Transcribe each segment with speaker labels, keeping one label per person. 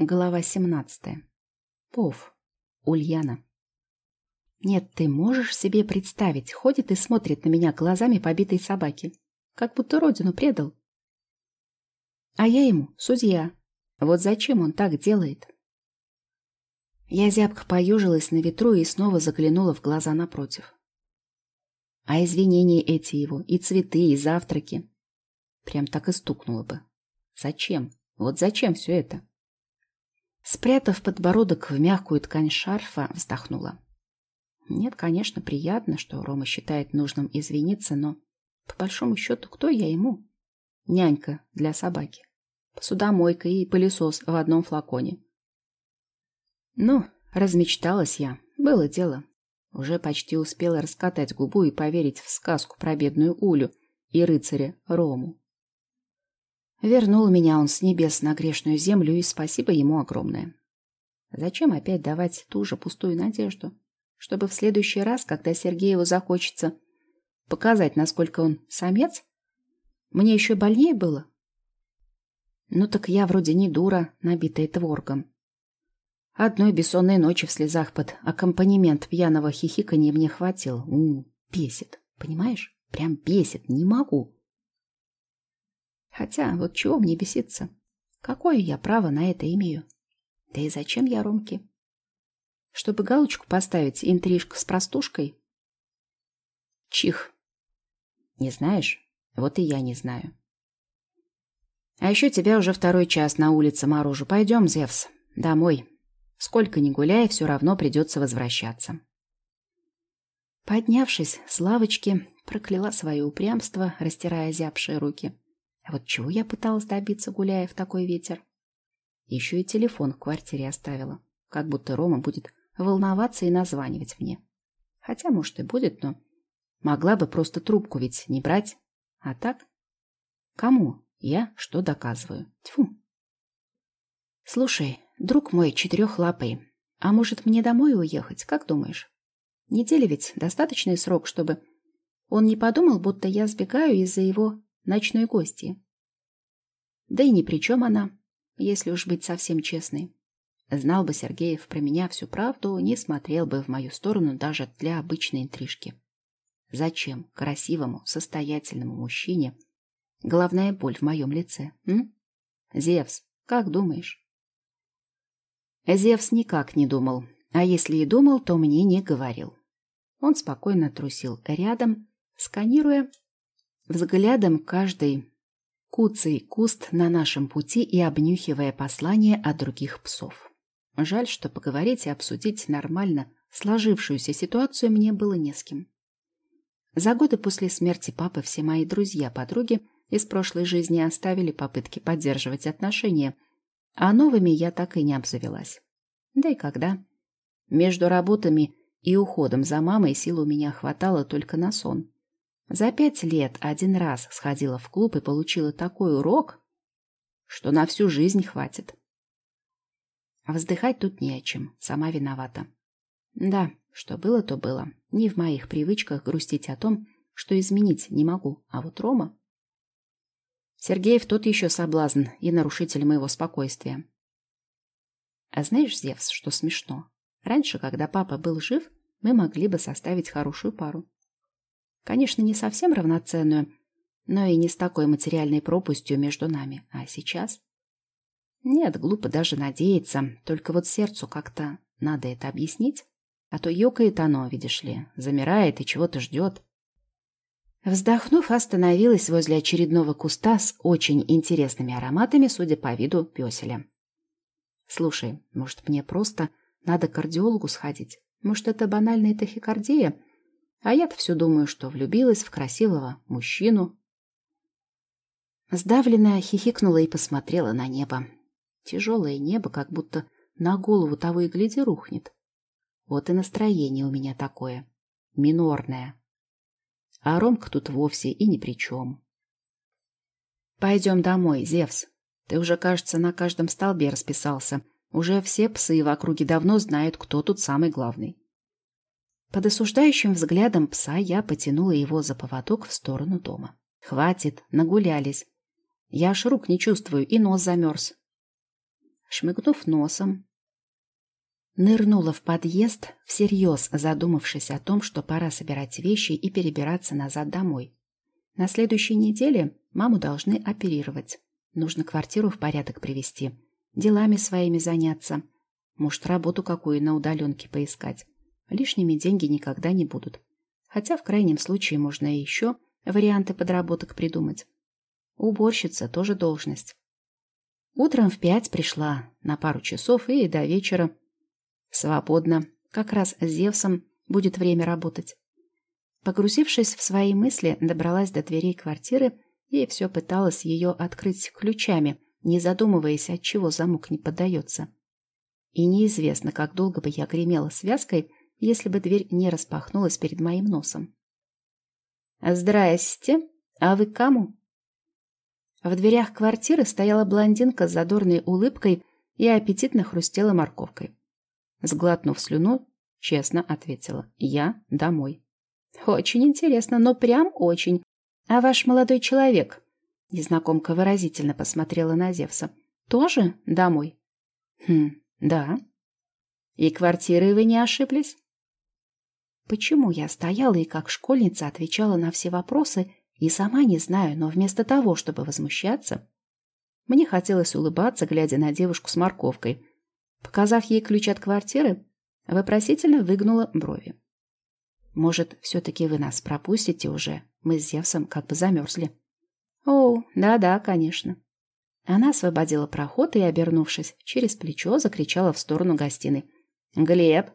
Speaker 1: Глава 17. Пов. Ульяна. Нет, ты можешь себе представить, ходит и смотрит на меня глазами побитой собаки, как будто родину предал. А я ему судья. Вот зачем он так делает? Я зябко поежилась на ветру и снова заглянула в глаза напротив. А извинения эти его, и цветы, и завтраки. Прям так и стукнуло бы. Зачем? Вот зачем все это? Спрятав подбородок в мягкую ткань шарфа, вздохнула. Нет, конечно, приятно, что Рома считает нужным извиниться, но, по большому счету, кто я ему? Нянька для собаки. Посудомойка и пылесос в одном флаконе. Ну, размечталась я. Было дело. Уже почти успела раскатать губу и поверить в сказку про бедную Улю и рыцаря Рому. Вернул меня он с небес на грешную землю, и спасибо ему огромное. Зачем опять давать ту же пустую надежду? Чтобы в следующий раз, когда Сергееву захочется показать, насколько он самец, мне еще больнее было? Ну так я вроде не дура, набитая творгом. Одной бессонной ночи в слезах под аккомпанемент пьяного хихиканья мне хватило. У, бесит, понимаешь? Прям бесит, не могу. Хотя, вот чего мне беситься? Какое я право на это имею? Да и зачем я Ромке? Чтобы галочку поставить, интрижка с простушкой? Чих. Не знаешь? Вот и я не знаю. А еще тебя уже второй час на улице морожу. Пойдем, Зевс, домой. Сколько ни гуляй, все равно придется возвращаться. Поднявшись с лавочки, прокляла свое упрямство, растирая зябшие руки. А вот чего я пыталась добиться, гуляя в такой ветер? Еще и телефон в квартире оставила. Как будто Рома будет волноваться и названивать мне. Хотя, может, и будет, но... Могла бы просто трубку ведь не брать. А так? Кому? Я что доказываю? Тьфу. Слушай, друг мой четырехлапый, а может мне домой уехать? Как думаешь? Неделя ведь достаточный срок, чтобы... Он не подумал, будто я сбегаю из-за его ночной гости. Да и ни при чем она, если уж быть совсем честной. Знал бы Сергеев про меня всю правду, не смотрел бы в мою сторону даже для обычной интрижки. Зачем красивому, состоятельному мужчине главная боль в моем лице, м? Зевс, как думаешь? Зевс никак не думал, а если и думал, то мне не говорил. Он спокойно трусил рядом, сканируя взглядом каждый куцый куст на нашем пути и обнюхивая послания от других псов. Жаль, что поговорить и обсудить нормально сложившуюся ситуацию мне было не с кем. За годы после смерти папы все мои друзья-подруги из прошлой жизни оставили попытки поддерживать отношения, а новыми я так и не обзавелась. Да и когда? Между работами и уходом за мамой сил у меня хватало только на сон. За пять лет один раз сходила в клуб и получила такой урок, что на всю жизнь хватит. Вздыхать тут не о чем, сама виновата. Да, что было, то было. Не в моих привычках грустить о том, что изменить не могу. А вот Рома... Сергеев тот еще соблазн и нарушитель моего спокойствия. А знаешь, Зевс, что смешно? Раньше, когда папа был жив, мы могли бы составить хорошую пару. Конечно, не совсем равноценную, но и не с такой материальной пропастью между нами. А сейчас? Нет, глупо даже надеяться. Только вот сердцу как-то надо это объяснить. А то ёкает оно, видишь ли, замирает и чего-то ждет. Вздохнув, остановилась возле очередного куста с очень интересными ароматами, судя по виду пёселя. Слушай, может, мне просто надо к кардиологу сходить? Может, это банальная тахикардия? А я-то все думаю, что влюбилась в красивого мужчину. Сдавленная хихикнула и посмотрела на небо. Тяжелое небо, как будто на голову того и гляди рухнет. Вот и настроение у меня такое. Минорное. А Ромка тут вовсе и ни при чем. Пойдем домой, Зевс. Ты уже, кажется, на каждом столбе расписался. Уже все псы в округе давно знают, кто тут самый главный. Под осуждающим взглядом пса я потянула его за поводок в сторону дома. «Хватит, нагулялись. Я аж рук не чувствую, и нос замерз». шмыгнув носом, нырнула в подъезд, всерьез задумавшись о том, что пора собирать вещи и перебираться назад домой. На следующей неделе маму должны оперировать. Нужно квартиру в порядок привести, делами своими заняться. Может, работу какую на удаленке поискать. Лишними деньги никогда не будут. Хотя в крайнем случае можно и еще варианты подработок придумать. Уборщица тоже должность. Утром в пять пришла на пару часов и до вечера. Свободно. Как раз с Зевсом будет время работать. Погрузившись в свои мысли, добралась до дверей квартиры и все пыталась ее открыть ключами, не задумываясь, от чего замок не поддается. И неизвестно, как долго бы я гремела связкой, если бы дверь не распахнулась перед моим носом. «Здрасте! А вы кому?» В дверях квартиры стояла блондинка с задорной улыбкой и аппетитно хрустела морковкой. Сглотнув слюну, честно ответила «Я домой». «Очень интересно, но прям очень. А ваш молодой человек?» Незнакомка выразительно посмотрела на Зевса. «Тоже домой?» «Хм, да». «И квартирой вы не ошиблись?» Почему я стояла и как школьница отвечала на все вопросы, и сама не знаю, но вместо того, чтобы возмущаться, мне хотелось улыбаться, глядя на девушку с морковкой. Показав ей ключ от квартиры, вопросительно выгнула брови. «Может, все-таки вы нас пропустите уже? Мы с Зевсом как бы замерзли». «О, да-да, конечно». Она освободила проход и, обернувшись через плечо, закричала в сторону гостиной. «Глеб,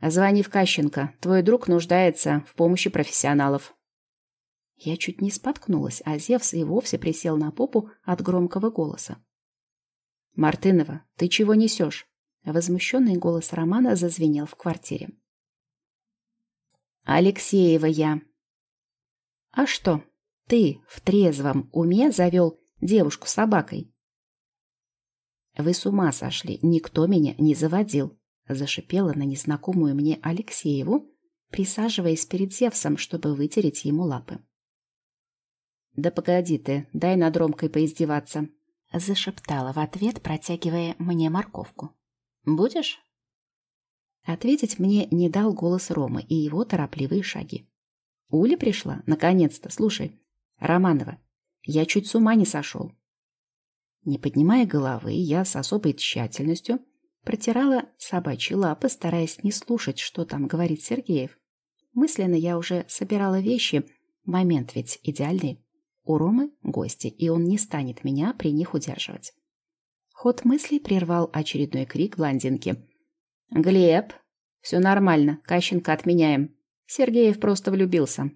Speaker 1: Звони в Кащенко. Твой друг нуждается в помощи профессионалов. Я чуть не споткнулась, а Зевс и вовсе присел на попу от громкого голоса. «Мартынова, ты чего несешь?» Возмущенный голос Романа зазвенел в квартире. «Алексеева я». «А что, ты в трезвом уме завел девушку с собакой?» «Вы с ума сошли, никто меня не заводил. Зашипела на незнакомую мне Алексееву, присаживаясь перед Зевсом, чтобы вытереть ему лапы. «Да погоди ты, дай над Ромкой поиздеваться», — зашептала в ответ, протягивая мне морковку. «Будешь?» Ответить мне не дал голос Ромы и его торопливые шаги. Уля пришла, наконец-то. Слушай, Романова, я чуть с ума не сошел. Не поднимая головы, я с особой тщательностью Протирала собачьи лапы, стараясь не слушать, что там говорит Сергеев. Мысленно я уже собирала вещи. Момент ведь идеальный. У Ромы гости, и он не станет меня при них удерживать. Ход мыслей прервал очередной крик блондинки. «Глеб! Все нормально, Кащенко отменяем. Сергеев просто влюбился».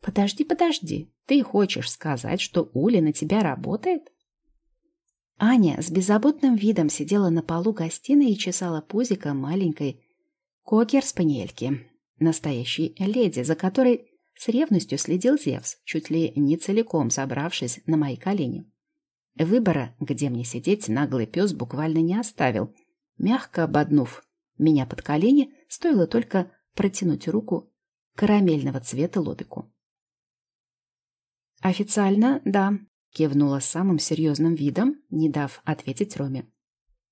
Speaker 1: «Подожди, подожди. Ты хочешь сказать, что Уля на тебя работает?» Аня с беззаботным видом сидела на полу гостиной и чесала пузико маленькой кокер-спаниельки, настоящей леди, за которой с ревностью следил Зевс, чуть ли не целиком собравшись на мои колени. Выбора, где мне сидеть, наглый пес буквально не оставил. Мягко ободнув меня под колени, стоило только протянуть руку карамельного цвета лобику. «Официально, да», Кивнула самым серьезным видом, не дав ответить Роме.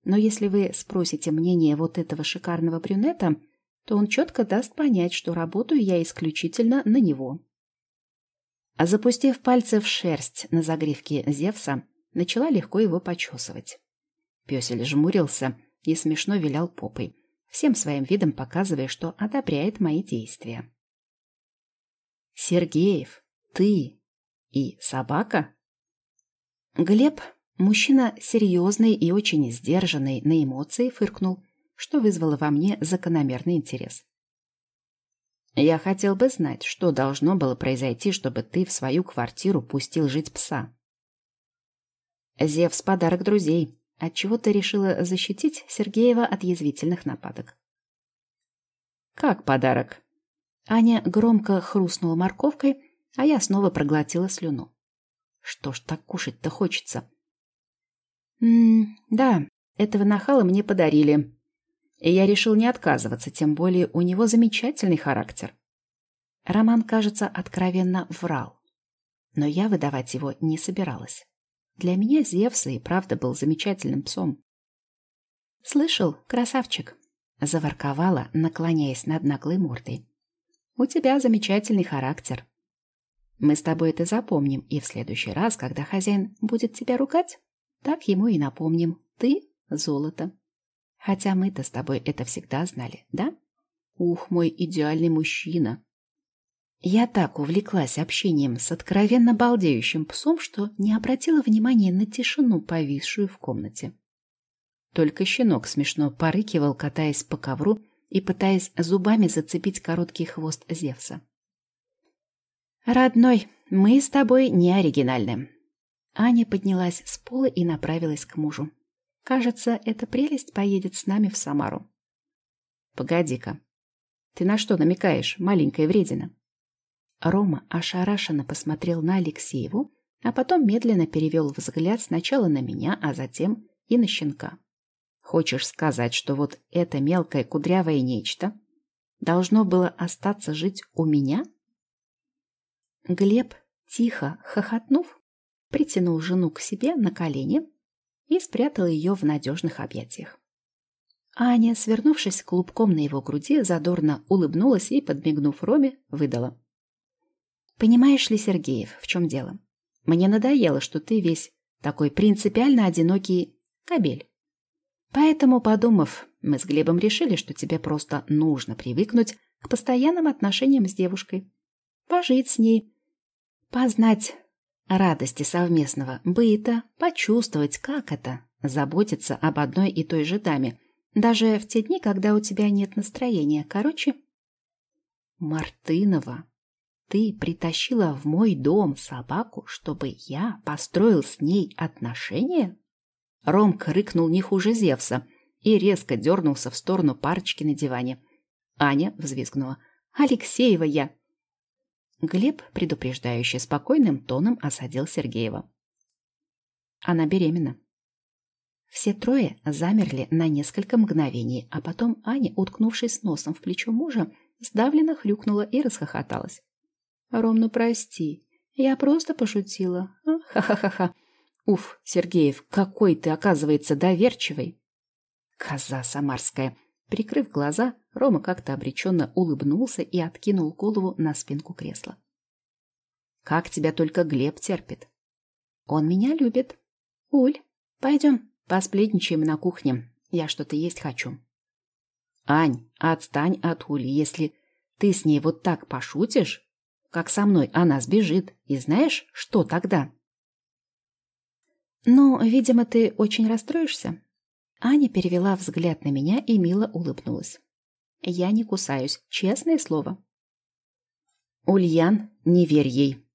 Speaker 1: Но если вы спросите мнение вот этого шикарного брюнета, то он четко даст понять, что работаю я исключительно на него. А запустив пальцы в шерсть на загривке Зевса, начала легко его почесывать. Песель жмурился и смешно вилял попой, всем своим видом показывая, что одобряет мои действия. «Сергеев, ты и собака?» Глеб, мужчина серьезный и очень сдержанный на эмоции, фыркнул, что вызвало во мне закономерный интерес. «Я хотел бы знать, что должно было произойти, чтобы ты в свою квартиру пустил жить пса». «Зевс — подарок друзей. Отчего ты решила защитить Сергеева от язвительных нападок?» «Как подарок?» Аня громко хрустнула морковкой, а я снова проглотила слюну. Что ж так кушать-то хочется? М да, этого нахала мне подарили. И я решил не отказываться, тем более у него замечательный характер. Роман, кажется, откровенно врал. Но я выдавать его не собиралась. Для меня Зевс и правда был замечательным псом. «Слышал, красавчик?» — заворковала, наклоняясь над наглой мордой. «У тебя замечательный характер. Мы с тобой это запомним, и в следующий раз, когда хозяин будет тебя ругать, так ему и напомним. Ты — золото. Хотя мы-то с тобой это всегда знали, да? Ух, мой идеальный мужчина!» Я так увлеклась общением с откровенно балдеющим псом, что не обратила внимания на тишину, повисшую в комнате. Только щенок смешно порыкивал, катаясь по ковру и пытаясь зубами зацепить короткий хвост Зевса. «Родной, мы с тобой не оригинальны». Аня поднялась с пола и направилась к мужу. «Кажется, эта прелесть поедет с нами в Самару». «Погоди-ка. Ты на что намекаешь, маленькая вредина?» Рома ошарашенно посмотрел на Алексееву, а потом медленно перевел взгляд сначала на меня, а затем и на щенка. «Хочешь сказать, что вот это мелкое кудрявое нечто должно было остаться жить у меня?» Глеб, тихо хохотнув, притянул жену к себе на колени и спрятал ее в надежных объятиях. Аня, свернувшись клубком на его груди, задорно улыбнулась и, подмигнув Роме, выдала. Понимаешь ли, Сергеев, в чем дело? Мне надоело, что ты весь такой принципиально одинокий кабель. Поэтому, подумав, мы с Глебом решили, что тебе просто нужно привыкнуть к постоянным отношениям с девушкой. Пожить с ней, познать радости совместного быта, почувствовать, как это – заботиться об одной и той же даме, даже в те дни, когда у тебя нет настроения. Короче, Мартынова ты притащила в мой дом собаку, чтобы я построил с ней отношения?» Ромка рыкнул не хуже Зевса и резко дернулся в сторону парочки на диване. Аня взвизгнула. «Алексеева я!» Глеб, предупреждающе спокойным тоном, осадил Сергеева. Она беременна. Все трое замерли на несколько мгновений, а потом Аня, уткнувшись носом в плечо мужа, сдавленно хрюкнула и расхохоталась. Ром, ну прости. Я просто пошутила. А, ха-ха-ха-ха. Уф, Сергеев, какой ты, оказывается, доверчивый. Коза самарская. Прикрыв глаза, Рома как-то обреченно улыбнулся и откинул голову на спинку кресла. Как тебя только Глеб терпит. Он меня любит. Уль, пойдем, посплетничаем на кухне. Я что-то есть хочу. Ань, отстань от Ули. Если ты с ней вот так пошутишь, как со мной она сбежит. И знаешь, что тогда? Ну, видимо, ты очень расстроишься. Аня перевела взгляд на меня и мило улыбнулась. Я не кусаюсь, честное слово. Ульян, не верь ей.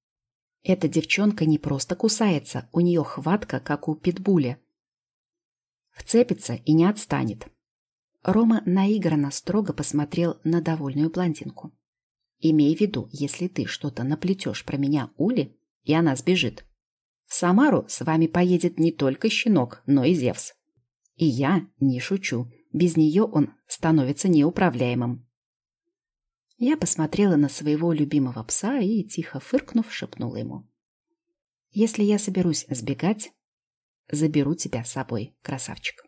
Speaker 1: Эта девчонка не просто кусается, у нее хватка, как у питбуля. Вцепится и не отстанет. Рома наигранно строго посмотрел на довольную блондинку. Имей в виду, если ты что-то наплетешь про меня Ули, и она сбежит. В Самару с вами поедет не только щенок, но и Зевс. И я не шучу. Без нее он становится неуправляемым. Я посмотрела на своего любимого пса и, тихо фыркнув, шепнула ему. «Если я соберусь сбегать, заберу тебя с собой, красавчик».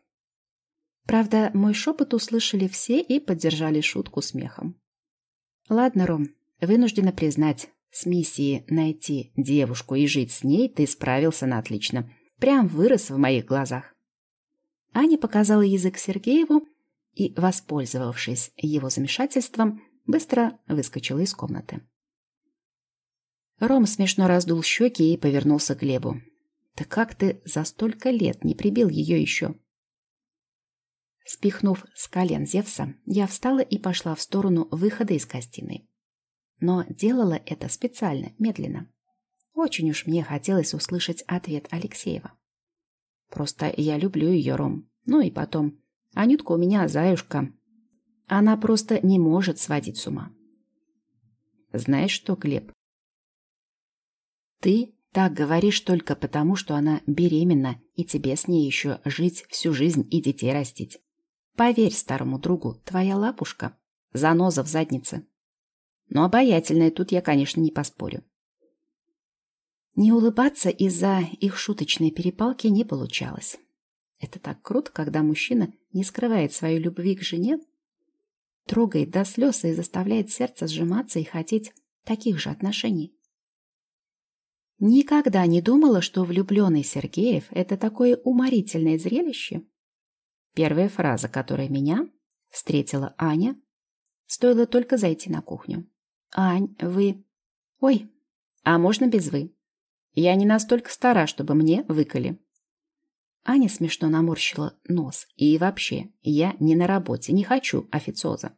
Speaker 1: Правда, мой шепот услышали все и поддержали шутку смехом. Ладно, Ром, вынуждена признать, с миссией найти девушку и жить с ней ты справился на отлично. Прям вырос в моих глазах. Аня показала язык Сергееву и, воспользовавшись его замешательством, быстро выскочила из комнаты. Ром смешно раздул щеки и повернулся к Глебу. «Да как ты за столько лет не прибил ее еще?» Спихнув с колен Зевса, я встала и пошла в сторону выхода из гостиной. Но делала это специально, медленно. Очень уж мне хотелось услышать ответ Алексеева. Просто я люблю ее, Ром. Ну и потом, Анютка у меня заюшка. Она просто не может сводить с ума. Знаешь что, Глеб? Ты так говоришь только потому, что она беременна, и тебе с ней еще жить всю жизнь и детей растить. Поверь старому другу, твоя лапушка — заноза в заднице. Но обаятельная тут я, конечно, не поспорю. Не улыбаться из-за их шуточной перепалки не получалось. Это так круто, когда мужчина не скрывает свою любви к жене, трогает до слез и заставляет сердце сжиматься и хотеть таких же отношений. Никогда не думала, что влюбленный Сергеев — это такое уморительное зрелище. Первая фраза, которая меня встретила Аня, стоило только зайти на кухню. «Ань, вы...» «Ой, а можно без «вы»?» «Я не настолько стара, чтобы мне выколи». Аня смешно наморщила нос. «И вообще, я не на работе, не хочу официоза».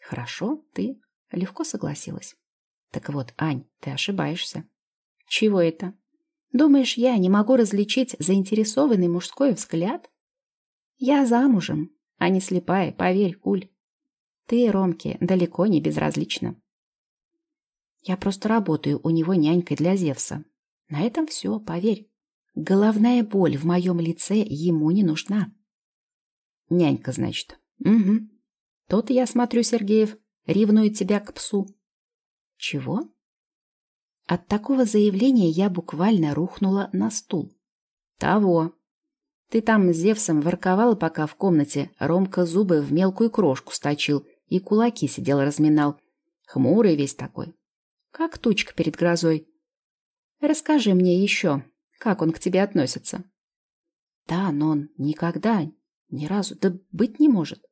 Speaker 1: «Хорошо, ты...» Легко согласилась. «Так вот, Ань, ты ошибаешься». «Чего это? Думаешь, я не могу различить заинтересованный мужской взгляд?» «Я замужем, а не слепая, поверь, Уль. Ты, Ромке, далеко не безразлична». «Я просто работаю у него нянькой для Зевса. На этом все, поверь. Головная боль в моем лице ему не нужна». «Нянька, значит?» «Угу. Тот, я смотрю, Сергеев, ревнует тебя к псу». «Чего?» От такого заявления я буквально рухнула на стул. «Того. Ты там с Зевсом ворковала, пока в комнате Ромка зубы в мелкую крошку сточил и кулаки сидел разминал. Хмурый весь такой. Как тучка перед грозой. Расскажи мне еще, как он к тебе относится?» «Да, но он никогда, ни разу, да быть не может».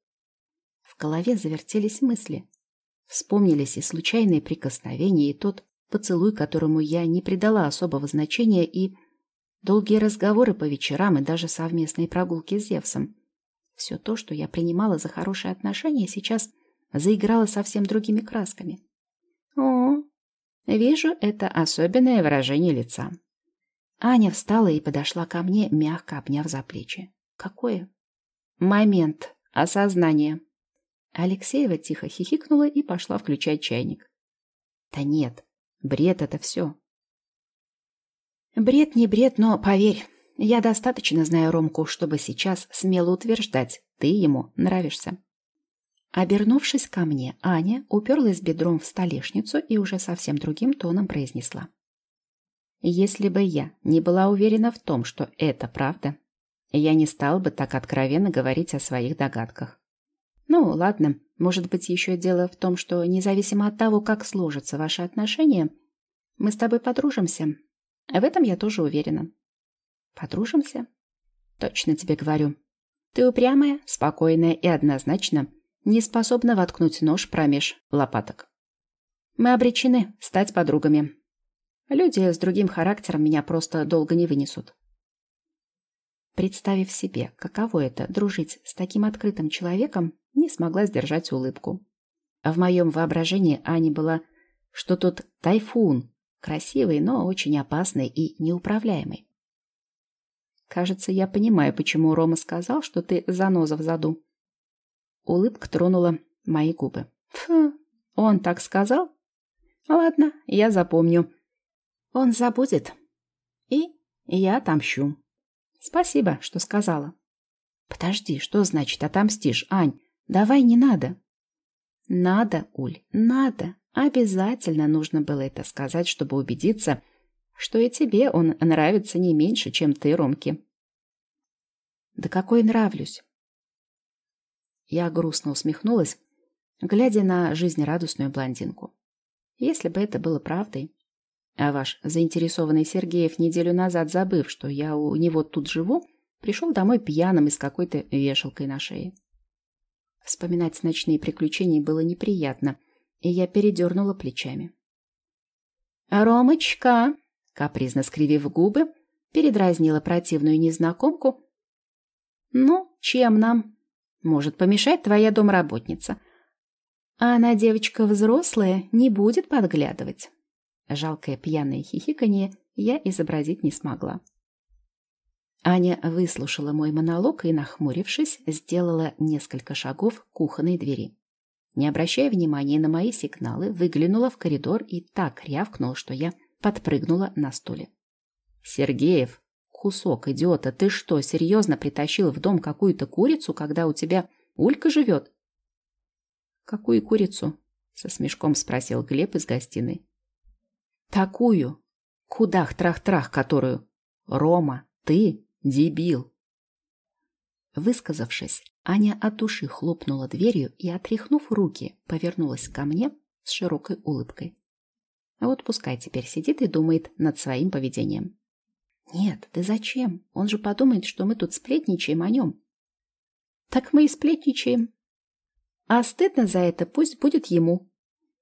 Speaker 1: В голове завертелись мысли. Вспомнились и случайные прикосновения, и тот поцелуй, которому я не придала особого значения, и долгие разговоры по вечерам, и даже совместные прогулки с Зевсом. Все то, что я принимала за хорошие отношения, сейчас заиграло совсем другими красками. О, вижу это особенное выражение лица. Аня встала и подошла ко мне, мягко обняв за плечи. Какое? Момент осознания. Алексеева тихо хихикнула и пошла включать чайник. Да нет, Бред это все. Бред не бред, но поверь, я достаточно знаю Ромку, чтобы сейчас смело утверждать, ты ему нравишься. Обернувшись ко мне, Аня уперлась бедром в столешницу и уже совсем другим тоном произнесла. Если бы я не была уверена в том, что это правда, я не стал бы так откровенно говорить о своих догадках. Ну, ладно, может быть, еще дело в том, что независимо от того, как сложатся ваши отношения, мы с тобой подружимся. В этом я тоже уверена. Подружимся? Точно тебе говорю. Ты упрямая, спокойная и однозначно не способна воткнуть нож промеж лопаток. Мы обречены стать подругами. Люди с другим характером меня просто долго не вынесут. Представив себе, каково это дружить с таким открытым человеком, не смогла сдержать улыбку. А в моем воображении Ани была, что тот тайфун, красивый, но очень опасный и неуправляемый. Кажется, я понимаю, почему Рома сказал, что ты заноза в заду. Улыбка тронула мои губы. Фу, он так сказал? Ладно, я запомню. Он забудет. И я отомщу. Спасибо, что сказала. Подожди, что значит отомстишь, Ань? Давай не надо. Надо, Уль, надо. Обязательно нужно было это сказать, чтобы убедиться, что и тебе он нравится не меньше, чем ты, Ромке. Да какой нравлюсь? Я грустно усмехнулась, глядя на жизнерадостную блондинку. Если бы это было правдой. А ваш заинтересованный Сергеев, неделю назад забыв, что я у него тут живу, пришел домой пьяным и с какой-то вешалкой на шее. Вспоминать ночные приключения было неприятно, и я передернула плечами. «Ромочка!» — капризно скривив губы, передразнила противную незнакомку. «Ну, чем нам? Может помешать твоя домработница. А она, девочка взрослая, не будет подглядывать». Жалкое пьяное хихиканье я изобразить не смогла. Аня выслушала мой монолог и, нахмурившись, сделала несколько шагов к кухонной двери. Не обращая внимания на мои сигналы, выглянула в коридор и так рявкнула, что я подпрыгнула на стуле. «Сергеев, кусок идиота, ты что, серьезно притащил в дом какую-то курицу, когда у тебя Улька живет?» «Какую курицу?» — со смешком спросил Глеб из гостиной. «Такую, Кудах-трах-трах, которую... Рома, ты дебил. Высказавшись, Аня от души хлопнула дверью и, отряхнув руки, повернулась ко мне с широкой улыбкой. Вот пускай теперь сидит и думает над своим поведением. Нет, ты зачем? Он же подумает, что мы тут сплетничаем о нем. Так мы и сплетничаем. А стыдно за это пусть будет ему.